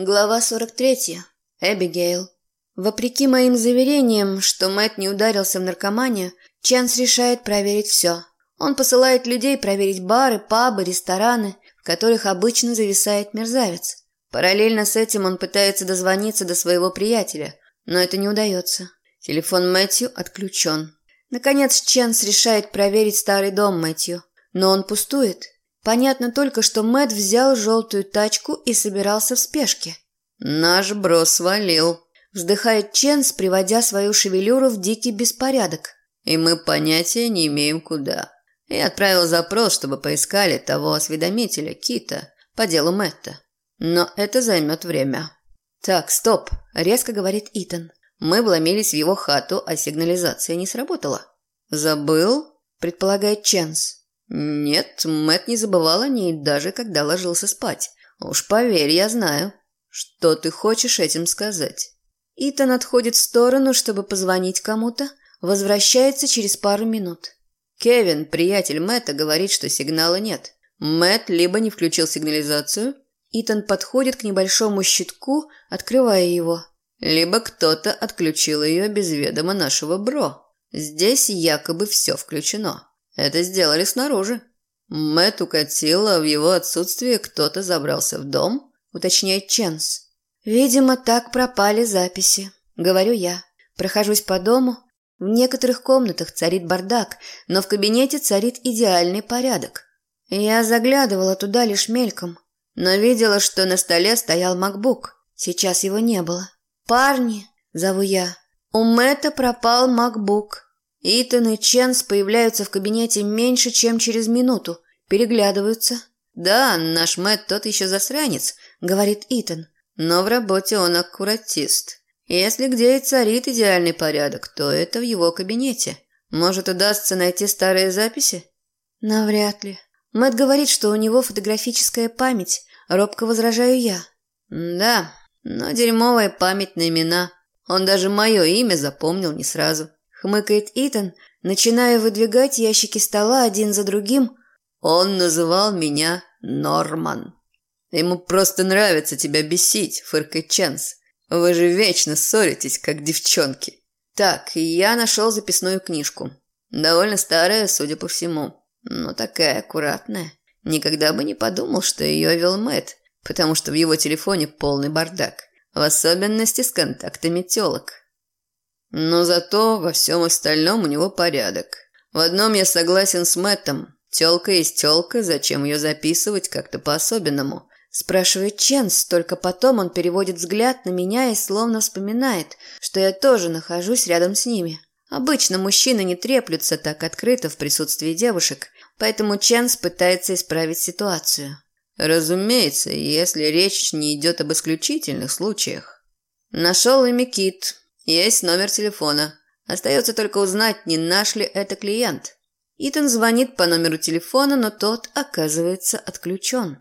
Глава 43. Эбигейл. Вопреки моим заверениям, что Мэт не ударился в наркоманию, Ченс решает проверить все. Он посылает людей проверить бары, пабы, рестораны, в которых обычно зависает мерзавец. Параллельно с этим он пытается дозвониться до своего приятеля, но это не удается. Телефон Мэтью отключен. Наконец Ченс решает проверить старый дом Мэтью, но он пустует – Понятно только, что Мэт взял желтую тачку и собирался в спешке. «Наш бро свалил», – вздыхает Ченс, приводя свою шевелюру в дикий беспорядок. «И мы понятия не имеем куда. Я отправил запрос, чтобы поискали того осведомителя, Кита, по делу Мэтта. Но это займет время». «Так, стоп», – резко говорит Итан. «Мы вломились в его хату, а сигнализация не сработала». «Забыл?» – предполагает Ченс. Нет, Мэт не забывал о ней, даже когда ложился спать. Уж поверь, я знаю. Что ты хочешь этим сказать? Итан отходит в сторону, чтобы позвонить кому-то, возвращается через пару минут. Кевин, приятель Мэтта, говорит, что сигнала нет. Мэт либо не включил сигнализацию. Итан подходит к небольшому щитку, открывая его. Либо кто-то отключил ее без ведома нашего бро. Здесь якобы все включено. Это сделали снаружи. Мэтт укатил, в его отсутствие кто-то забрался в дом, уточняет Ченс. Видимо, так пропали записи, говорю я. Прохожусь по дому. В некоторых комнатах царит бардак, но в кабинете царит идеальный порядок. Я заглядывала туда лишь мельком, но видела, что на столе стоял макбук. Сейчас его не было. «Парни!» – зову я. «У Мэтта пропал макбук». Итан и Ченс появляются в кабинете меньше, чем через минуту, переглядываются. «Да, наш Мэтт тот еще засранец», — говорит Итан. «Но в работе он аккуратист. Если где и царит идеальный порядок, то это в его кабинете. Может, удастся найти старые записи?» «Навряд ли. Мэтт говорит, что у него фотографическая память. Робко возражаю я». «Да, но дерьмовая память на имена. Он даже мое имя запомнил не сразу». Хмыкает Итан, начиная выдвигать ящики стола один за другим. Он называл меня Норман. Ему просто нравится тебя бесить, фыркает Ченс. Вы же вечно ссоритесь, как девчонки. Так, я нашел записную книжку. Довольно старая, судя по всему. Но такая аккуратная. Никогда бы не подумал, что ее вел Мэтт, потому что в его телефоне полный бардак. В особенности с контактами телок. Но зато во всем остальном у него порядок. В одном я согласен с Мэттом. Тёлка есть тёлка, зачем ее записывать как-то по-особенному? Спрашивает Ченс, только потом он переводит взгляд на меня и словно вспоминает, что я тоже нахожусь рядом с ними. Обычно мужчины не треплются так открыто в присутствии девушек, поэтому Ченс пытается исправить ситуацию. Разумеется, если речь не идет об исключительных случаях. Нашел имя Кит, есть номер телефона. Остается только узнать, не наш ли это клиент. Итан звонит по номеру телефона, но тот оказывается отключен.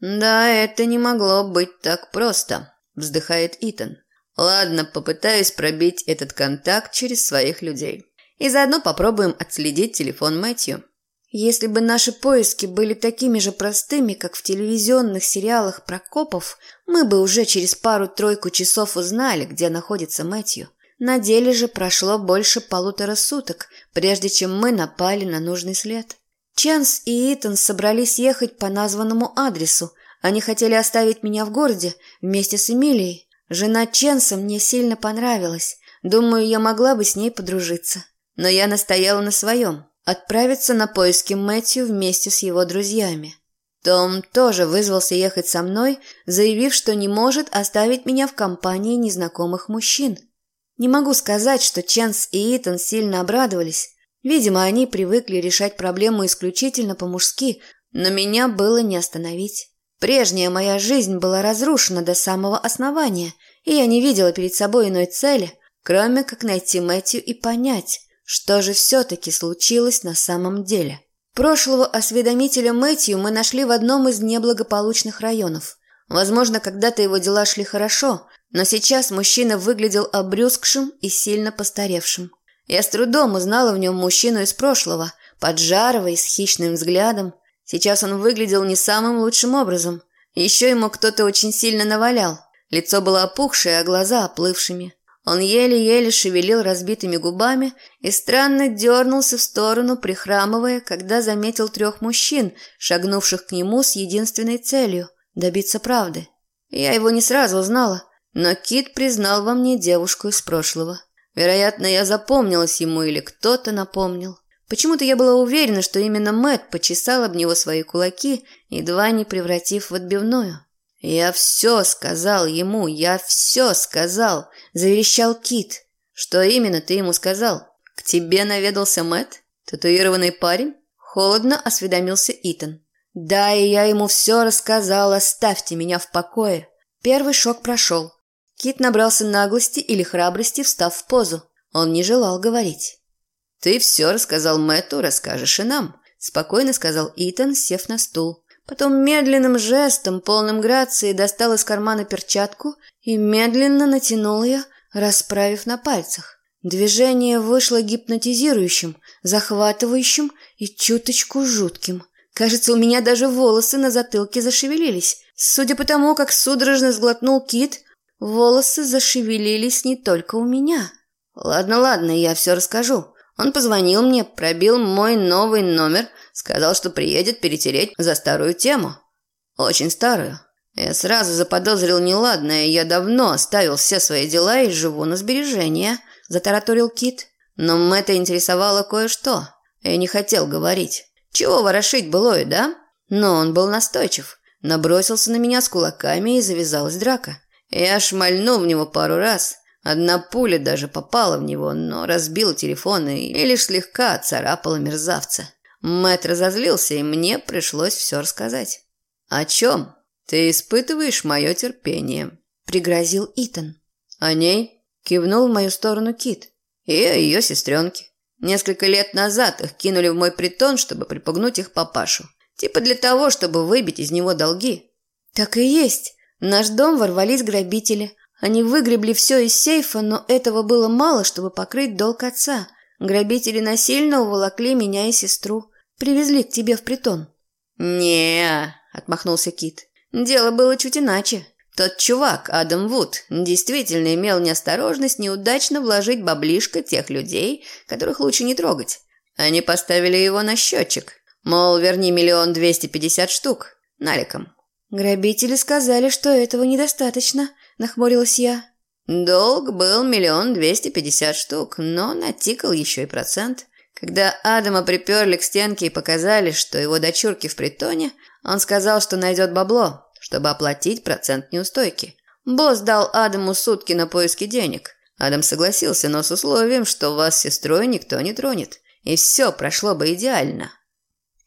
«Да, это не могло быть так просто», – вздыхает Итан. «Ладно, попытаюсь пробить этот контакт через своих людей. И заодно попробуем отследить телефон Мэтью». Если бы наши поиски были такими же простыми, как в телевизионных сериалах про копов, мы бы уже через пару-тройку часов узнали, где находится Мэтью. На деле же прошло больше полутора суток, прежде чем мы напали на нужный след. Чанс и Итан собрались ехать по названному адресу. Они хотели оставить меня в городе вместе с Эмилией. Жена Ченса мне сильно понравилась. Думаю, я могла бы с ней подружиться. Но я настояла на своем отправиться на поиски Мэтью вместе с его друзьями. Том тоже вызвался ехать со мной, заявив, что не может оставить меня в компании незнакомых мужчин. Не могу сказать, что Ченс и Итан сильно обрадовались. Видимо, они привыкли решать проблему исключительно по-мужски, но меня было не остановить. Прежняя моя жизнь была разрушена до самого основания, и я не видела перед собой иной цели, кроме как найти Мэтью и понять, что же все-таки случилось на самом деле? Прошлого осведомителя Мэтью мы нашли в одном из неблагополучных районов. Возможно, когда-то его дела шли хорошо, но сейчас мужчина выглядел обрюзгшим и сильно постаревшим. Я с трудом узнала в нем мужчину из прошлого, поджарого и с хищным взглядом. Сейчас он выглядел не самым лучшим образом. Еще ему кто-то очень сильно навалял. Лицо было опухшее, а глаза оплывшими. Он еле-еле шевелил разбитыми губами и странно дернулся в сторону, прихрамывая, когда заметил трех мужчин, шагнувших к нему с единственной целью – добиться правды. Я его не сразу узнала, но Кит признал во мне девушку из прошлого. Вероятно, я запомнилась ему или кто-то напомнил. Почему-то я была уверена, что именно Мэт почесал об него свои кулаки, едва не превратив в отбивную. «Я все сказал ему, я все сказал», – заверещал Кит. «Что именно ты ему сказал? К тебе наведался Мэт? Татуированный парень?» Холодно осведомился Итан. «Да, и я ему все рассказал, оставьте меня в покое». Первый шок прошел. Кит набрался наглости или храбрости, встав в позу. Он не желал говорить. «Ты все рассказал Мэтту, расскажешь и нам», – спокойно сказал Итан, сев на стул. Потом медленным жестом, полным грации, достал из кармана перчатку и медленно натянул ее, расправив на пальцах. Движение вышло гипнотизирующим, захватывающим и чуточку жутким. Кажется, у меня даже волосы на затылке зашевелились. Судя по тому, как судорожно сглотнул кит, волосы зашевелились не только у меня. Ладно, ладно, я все расскажу. Он позвонил мне, пробил мой новый номер, сказал, что приедет перетереть за старую тему. Очень старую. Я сразу заподозрил неладное, я давно оставил все свои дела и живу на сбережения, затараторил Кит. Но Мэтта интересовало кое-что. Я не хотел говорить. Чего ворошить былое, да? Но он был настойчив. Набросился на меня с кулаками и завязалась драка. Я шмальнул в него пару раз – Одна пуля даже попала в него, но разбила телефон и лишь слегка царапала мерзавца. Мэтт разозлился, и мне пришлось все рассказать. «О чем? Ты испытываешь мое терпение», – пригрозил Итан. «О ней?» – кивнул в мою сторону Кит. «И о ее сестренке. Несколько лет назад их кинули в мой притон, чтобы припугнуть их папашу. Типа для того, чтобы выбить из него долги». «Так и есть. В наш дом ворвались грабители, они выгребли все из сейфа, но этого было мало, чтобы покрыть долг отца. Грабители насильно уволокли меня и сестру. Привезли к тебе в притон. не отмахнулся Кит. «Дело было чуть иначе. Тот чувак, Адам Вуд, действительно имел неосторожность неудачно вложить баблишко тех людей, которых лучше не трогать. Они поставили его на счетчик. Мол, верни миллион двести пятьдесят штук. Наликом. Грабители сказали, что этого недостаточно – нахмурилась я. Долг был миллион двести пятьдесят штук, но натикал еще и процент. Когда Адама приперли к стенке и показали, что его дочурки в притоне, он сказал, что найдет бабло, чтобы оплатить процент неустойки. Босс дал Адаму сутки на поиски денег. Адам согласился, но с условием, что вас с сестрой никто не тронет. И все прошло бы идеально.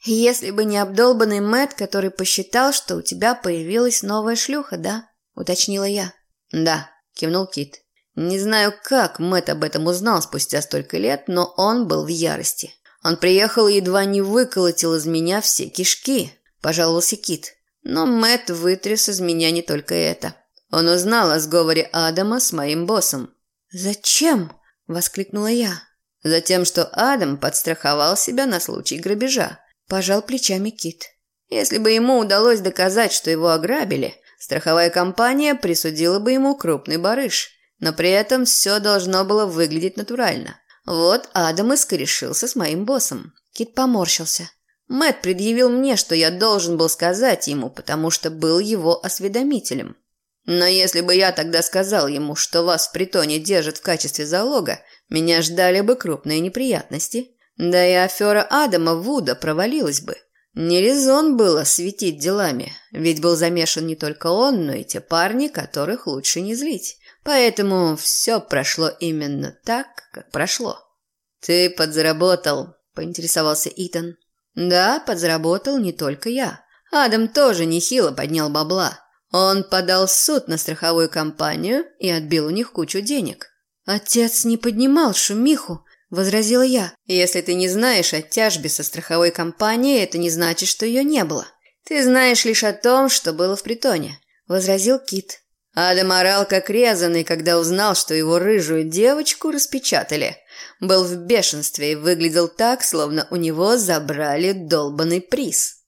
Если бы не обдолбанный Мэт, который посчитал, что у тебя появилась новая шлюха, да? Уточнила я. «Да», – кивнул Кит. «Не знаю, как Мэт об этом узнал спустя столько лет, но он был в ярости. Он приехал и едва не выколотил из меня все кишки», – пожаловался Кит. Но Мэт вытряс из меня не только это. Он узнал о сговоре Адама с моим боссом. «Зачем?» – воскликнула я. «Затем, что Адам подстраховал себя на случай грабежа», – пожал плечами Кит. «Если бы ему удалось доказать, что его ограбили, Страховая компания присудила бы ему крупный барыш, но при этом все должно было выглядеть натурально. Вот Адам и скорешился с моим боссом. Кит поморщился. Мэт предъявил мне, что я должен был сказать ему, потому что был его осведомителем. Но если бы я тогда сказал ему, что вас в притоне держат в качестве залога, меня ждали бы крупные неприятности. Да и афера Адама Вуда провалилась бы. Не резон было светить делами, ведь был замешан не только он, но и те парни, которых лучше не злить. Поэтому все прошло именно так, как прошло. «Ты подзаработал», – поинтересовался Итан. «Да, подзаработал не только я. Адам тоже нехило поднял бабла. Он подал суд на страховую компанию и отбил у них кучу денег. Отец не поднимал шумиху, – возразила я. «Если ты не знаешь о тяжбе со страховой компанией, это не значит, что ее не было. Ты знаешь лишь о том, что было в притоне», – возразил Кит. Адам орал как резанный, когда узнал, что его рыжую девочку распечатали. Был в бешенстве и выглядел так, словно у него забрали долбанный приз.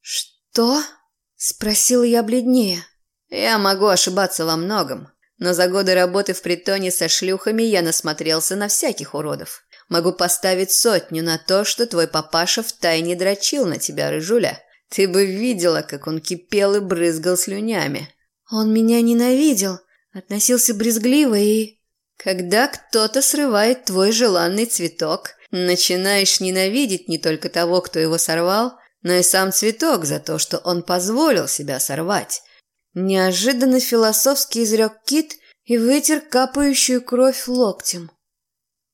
«Что?» – спросила я бледнее. Я могу ошибаться во многом, но за годы работы в притоне со шлюхами я насмотрелся на всяких уродов. Могу поставить сотню на то, что твой папаша втайне дрочил на тебя, рыжуля. Ты бы видела, как он кипел и брызгал слюнями. Он меня ненавидел, относился брезгливо и... Когда кто-то срывает твой желанный цветок, начинаешь ненавидеть не только того, кто его сорвал, но и сам цветок за то, что он позволил себя сорвать. Неожиданно философски изрек Кит и вытер капающую кровь локтем.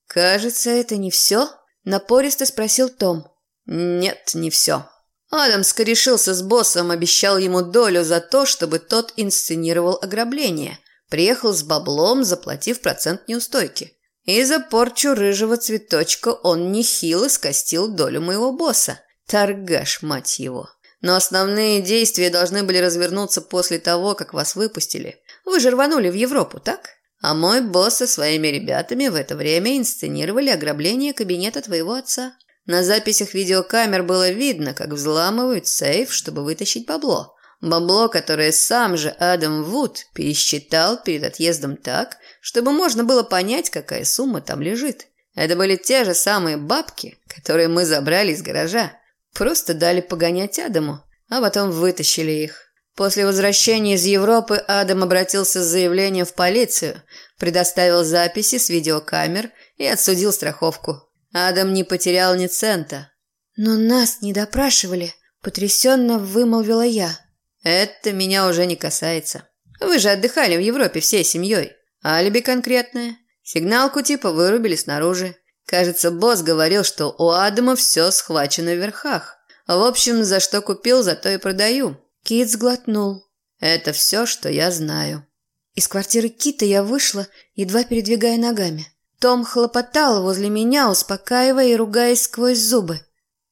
«Кажется, это не все?» – напористо спросил Том. «Нет, не все. Адамс корешился с боссом, обещал ему долю за то, чтобы тот инсценировал ограбление. Приехал с баблом, заплатив процент неустойки. И за порчу рыжего цветочка он нехило скостил долю моего босса. Торгаш, мать его. Но основные действия должны были развернуться после того, как вас выпустили. Вы же рванули в Европу, так? А мой босс со своими ребятами в это время инсценировали ограбление кабинета твоего отца. На записях видеокамер было видно, как взламывают сейф, чтобы вытащить бабло. Бабло, которое сам же Адам Вуд пересчитал перед отъездом так, чтобы можно было понять, какая сумма там лежит. Это были те же самые бабки, которые мы забрали из гаража. Просто дали погонять Адаму, а потом вытащили их. После возвращения из Европы Адам обратился с заявлением в полицию, предоставил записи с видеокамер и отсудил страховку. Адам не потерял ни цента. «Но нас не допрашивали», – потрясенно вымолвила я. Это меня уже не касается. Вы же отдыхали в Европе всей семьей. Алиби конкретное. Сигналку типа вырубили снаружи. Кажется, босс говорил, что у Адама все схвачено в верхах. В общем, за что купил, за то и продаю. Кит сглотнул. Это все, что я знаю. Из квартиры Кита я вышла, едва передвигая ногами. Том хлопотал возле меня, успокаивая и ругаясь сквозь зубы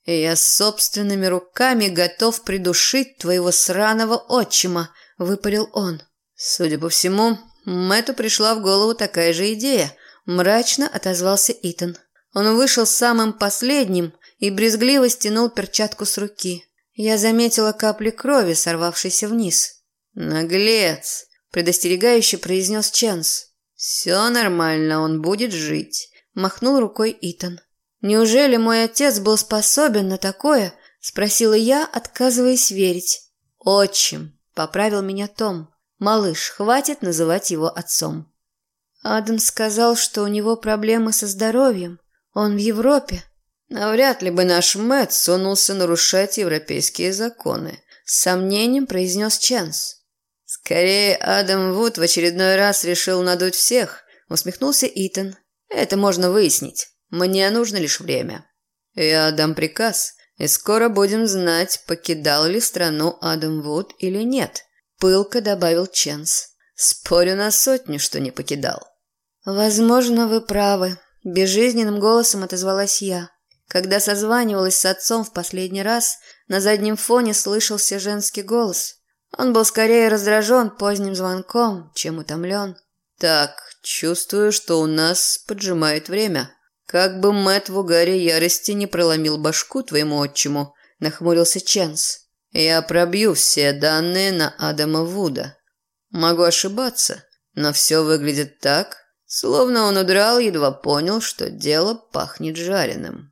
и я собственными руками готов придушить твоего сраного отчима», – выпалил он. Судя по всему, Мэтту пришла в голову такая же идея. Мрачно отозвался Итан. Он вышел самым последним и брезгливо стянул перчатку с руки. Я заметила капли крови, сорвавшейся вниз. «Наглец!» – предостерегающе произнес Ченс. «Все нормально, он будет жить», – махнул рукой Итан. «Неужели мой отец был способен на такое?» – спросила я, отказываясь верить. «Отчим», – поправил меня Том. «Малыш, хватит называть его отцом». Адам сказал, что у него проблемы со здоровьем. Он в Европе. Навряд ли бы наш Мэтт сунулся нарушать европейские законы. С сомнением произнес Ченс. Скорее, Адам Вуд в очередной раз решил надуть всех, усмехнулся Итан. Это можно выяснить. Мне нужно лишь время. Я дам приказ, и скоро будем знать, покидал ли страну Адам Вуд или нет. Пылко добавил Ченс. Спорю на сотню, что не покидал. Возможно, вы правы. Безжизненным голосом отозвалась я. Когда созванивалась с отцом в последний раз, на заднем фоне слышался женский голос. Он был скорее раздражен поздним звонком, чем утомлен. «Так, чувствую, что у нас поджимает время», «Как бы Мэт в угаре ярости не проломил башку твоему отчиму», – нахмурился Ченс. «Я пробью все данные на Адама Вуда. Могу ошибаться, но все выглядит так, словно он удрал, едва понял, что дело пахнет жареным».